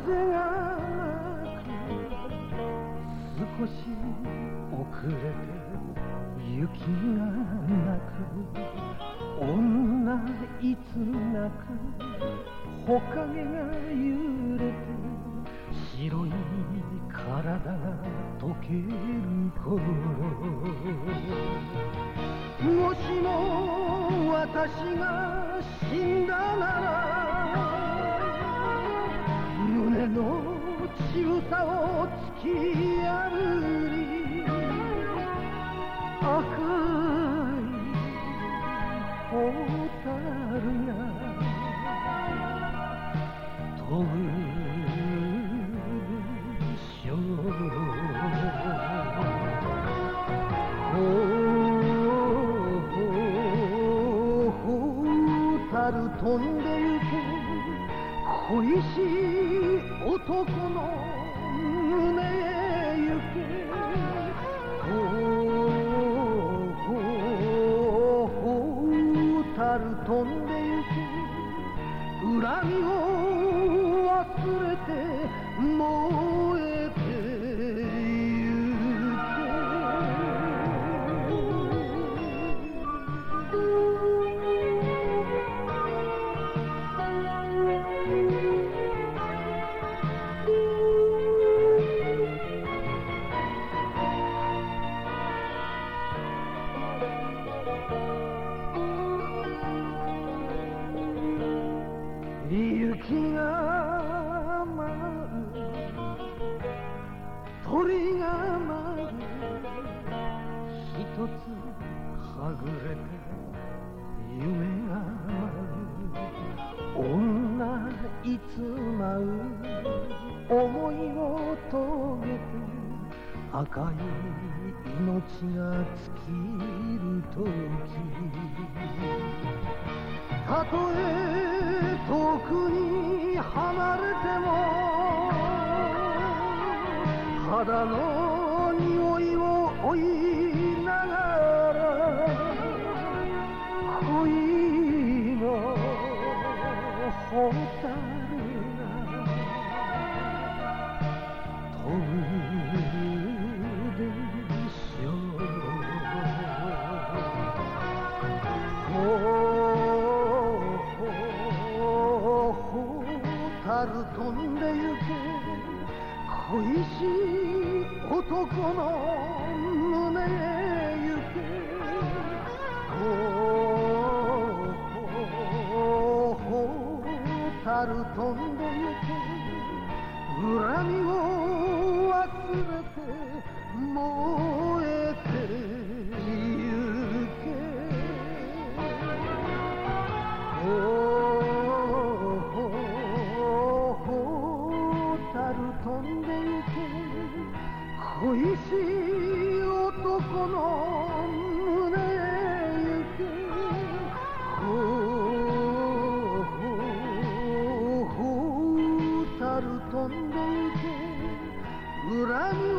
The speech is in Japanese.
風が少し遅れて雪が泣く女いつ泣くほかげが揺れて白い体が溶ける頃もしも私が死んだならさを突き破り赤い蛍が飛ぶでしょう蛍飛んでゆけ恋しい男の飛んでゆけ恨みを忘れて燃え鳥が舞う一つはぐれて夢が舞う。女いつ舞う。思いを遂げて赤い命が尽きる時。たとえ遠くに離れても肌の匂いを追いながら恋の蛍が飛ぶでしょう蛍飛んでゆけ恋しい男の胸へ行け。蛍飛んでゆけ恨みを忘れてもう蛍飛